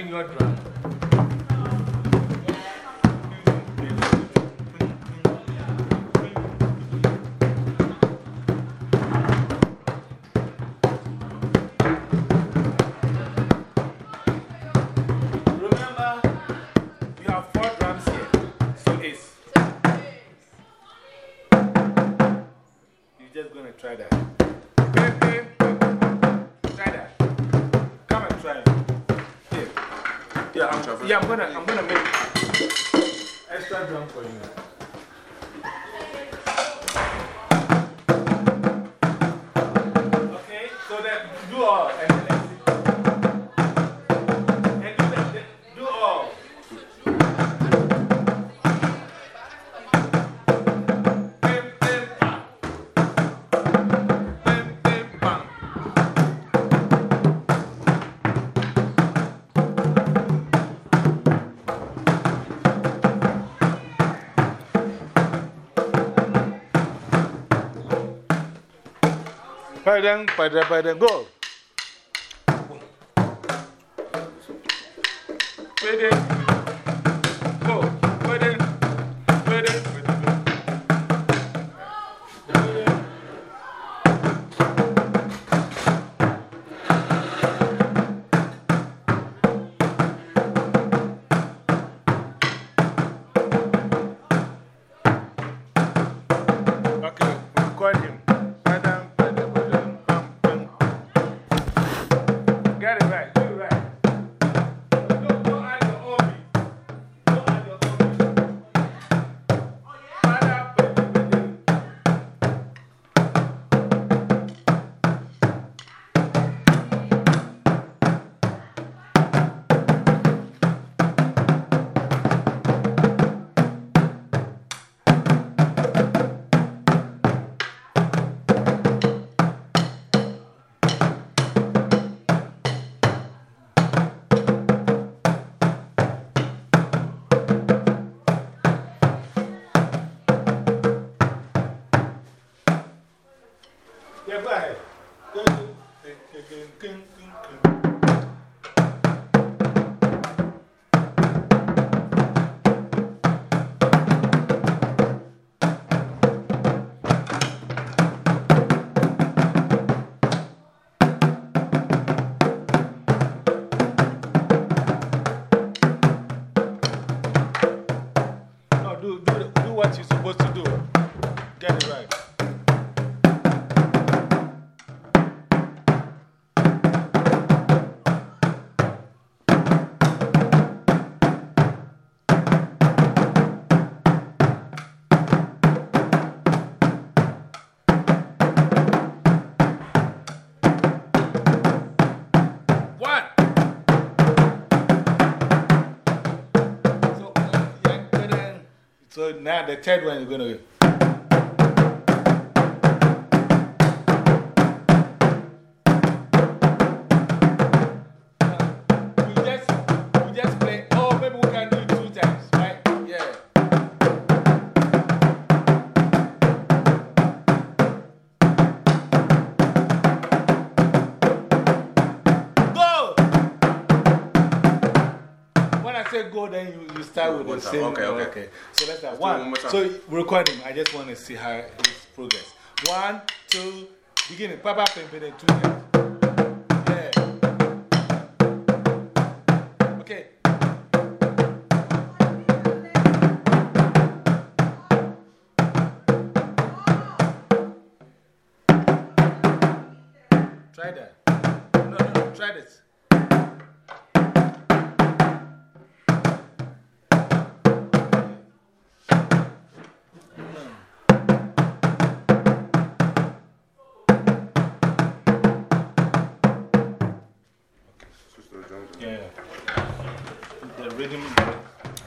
bring your drum. Remember, you Yeah, I'm, gonna, I'm gonna make extra drum for you. Okay, so that do all Padang, padang, padang, go. Now the third one is going to. With One the time. same. Okay, okay. So let's have one. one. So recording. I just want to see how his progress. One, two, beginning. Papa, two times. Rhythm,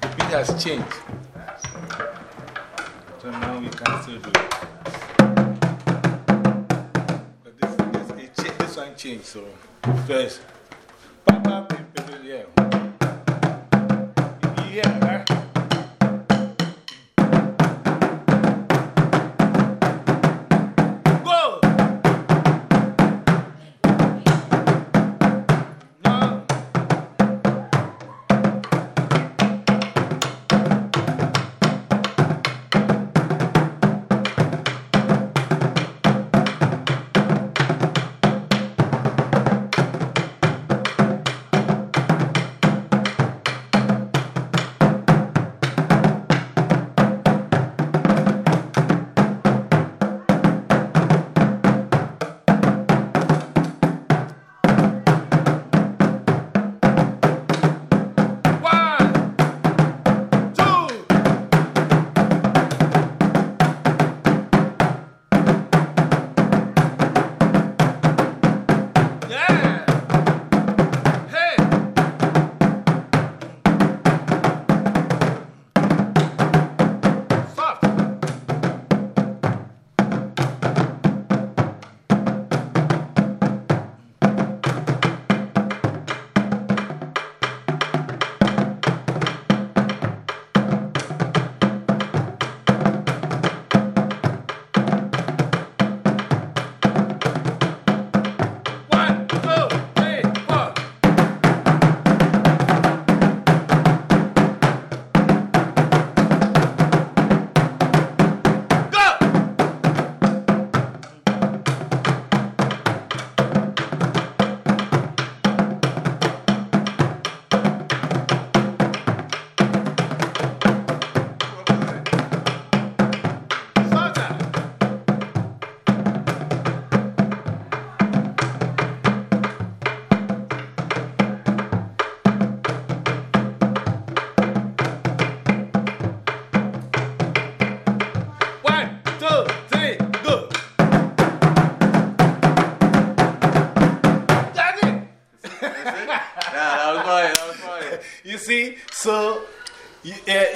the beat has changed. So now we can still do it. But this, this, it this one changed, so pi, pi, yeah.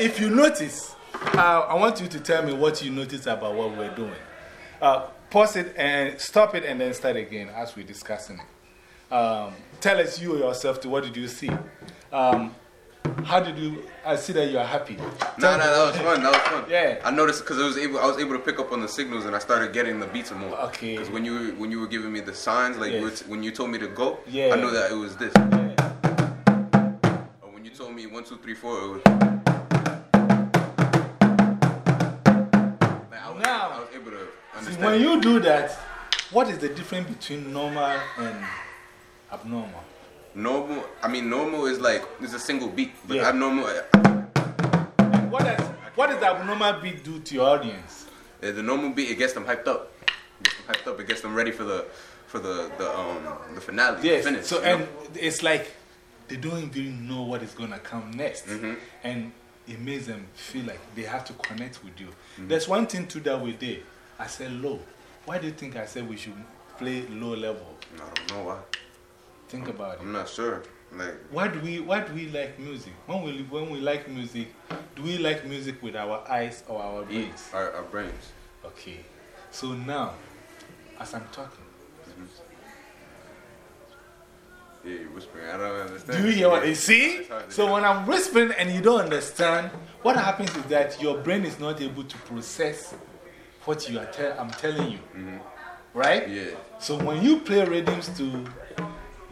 If you notice, uh, I want you to tell me what you notice about what we're doing. Uh, pause it and stop it and then start again as we're discussing it. Um, tell us you yourself to what did you see? Um, how did you? I see that you are happy. No, no, that was fun. That was fun. Yeah. I noticed because I was able, I was able to pick up on the signals, and I started getting the beats more. Okay. Because when you were, when you were giving me the signs, like Yes. when you told me to go, Yeah. I knew that it was this. Yeah. Or when you told me one, two, three, four, it was. Able to See, when you do that, what is the difference between normal and abnormal? normal, I mean, normal is like it's a single beat, but Yeah. abnormal, uh, what does, what does the abnormal beat do to your audience? uh, the normal beat it gets them hyped up. It gets them hyped up. It gets them ready for the for the the um the finale. the finish, so, you know? and it's like they don't even know what is going to come next. Mm-hmm. And it makes them feel like they have to connect with you. Mm-hmm. There's one thing too that we did. I said low. Why do you think I said we should play low level? I don't know why. Think about it. I'm not sure. Like Why do we why do we like music? When we when we like music, do we like music with our eyes or our brains? our, our brains. Okay. So now, as I'm talking, Yeah, you're whispering. I don't understand. do you hear what you see? So hear. when I'm whispering and you don't understand, what happens is that your brain is not able to process what you are tell I'm telling you. Mm-hmm. Right? Yeah. So when you play rhythms to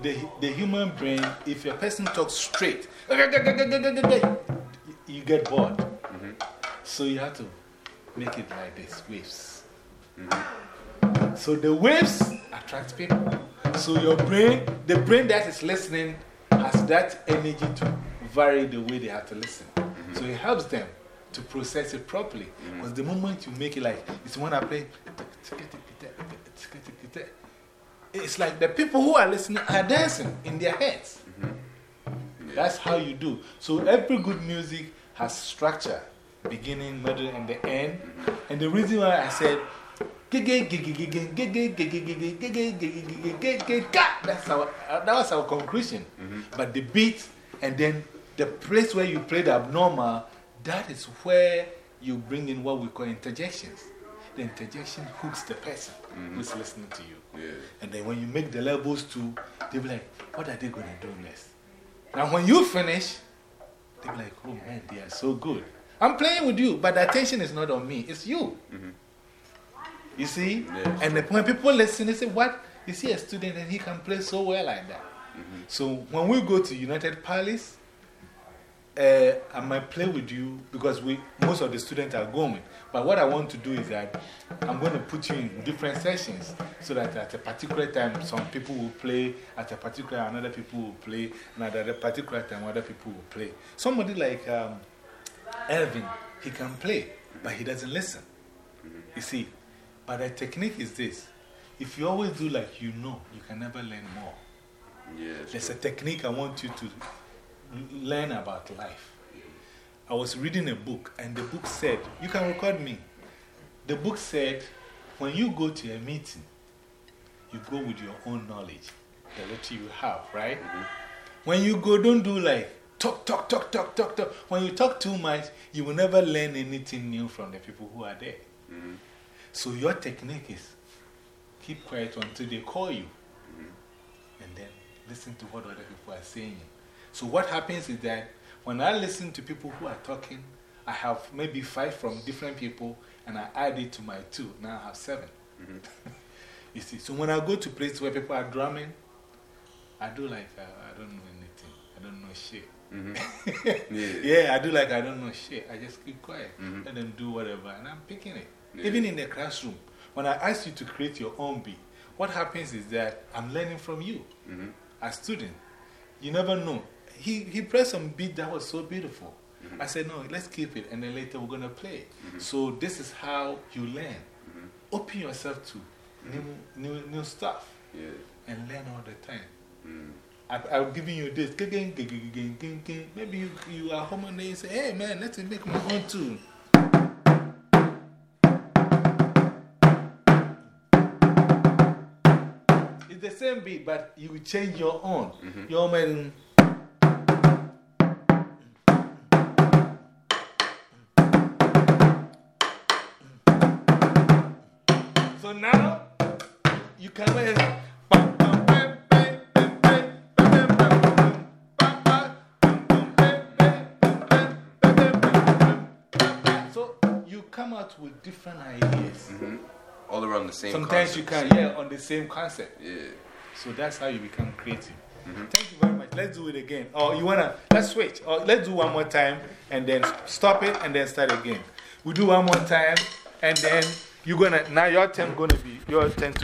the, the human brain, if a person talks straight, you get bored. Mm-hmm. So you have to make it like this waves. Mm-hmm. So the waves attract people. So your brain, the brain that is listening, has that energy to vary the way they have to listen. Mm-hmm. So it helps them to process it properly. Mm-hmm. Because the moment you make it like, it's when I play, it's like the people who are listening are dancing in their heads. Mm-hmm. That's how you do. So every good music has structure, beginning, middle, and the end. And the reason why I said, that's our, uh, that was our conclusion. But the beat and then the place where you play the abnormal, that is where you bring in what we call interjections. The interjection hooks the person who's listening to you. Yeah. And then when you make the levels too, they'll be like, what are they going to do next? Now, when you finish, they'll be like, oh man, they are so good. I'm playing with you, but the attention is not on me, it's you. You see? Yeah. And the- when people listen, they say, what? You see a student and he can play so well like that. So when we go to United Palace, uh, I might play with you because we, most of the students are going. But what I want to do is that I'm going to put you in different sessions so that at a particular time, some people will play, at a particular another people will play, and at a particular time, other people will play. Somebody like um, Elvin, he can play, but he doesn't listen. You see, but the technique is this if you always do like you know, you can never learn more. Yeah. There's true. a technique I want you to learn about life. I was reading a book, and the book said, You can record me. The book said, When you go to a meeting, you go with your own knowledge, the little you have, right? Mm-hmm. When you go, don't do like talk, talk, talk, talk, talk, talk. When you talk too much, you will never learn anything new from the people who are there. Mm-hmm. So, your technique is keep quiet until they call you and then listen to what other people are saying. So, what happens is that when I listen to people who are talking, I have maybe five from different people and I add it to my two. Now I have 7 mm-hmm. you see, so when I go to places where people are drumming, I do like uh, I don't know anything, I don't know shit. Mm-hmm. Yeah. Yeah, I do like I don't know shit. I just keep quiet. Mm-hmm. Let them do whatever, and I'm picking it. Even in the classroom, when I ask you to create your own beat, what happens is that I'm learning from you mm-hmm. as student. You never know. He, he pressed some beat that was so beautiful. Mm-hmm. I said, no, let's keep it, and then later we're going to play. Mm-hmm. So, this is how you learn. Open yourself to new, new, new stuff Yeah. and learn all the time. I, I'm giving you this. Maybe you, you are home and they say, hey man, let's make my own tune. it's the same beat, but you change your own. -hmm. Your own. So now you can make So you come out with different ideas. -hmm. All around the same Sometimes you can, yeah, on the same concept. Yeah. So that's how you become creative. Mm-hmm. Thank you very much. Let's do it again. Or you wanna, let's switch. Or let's do one more time and then stop it and then start again. We do one more time and then you're gonna, now your turn gonna be, your turn to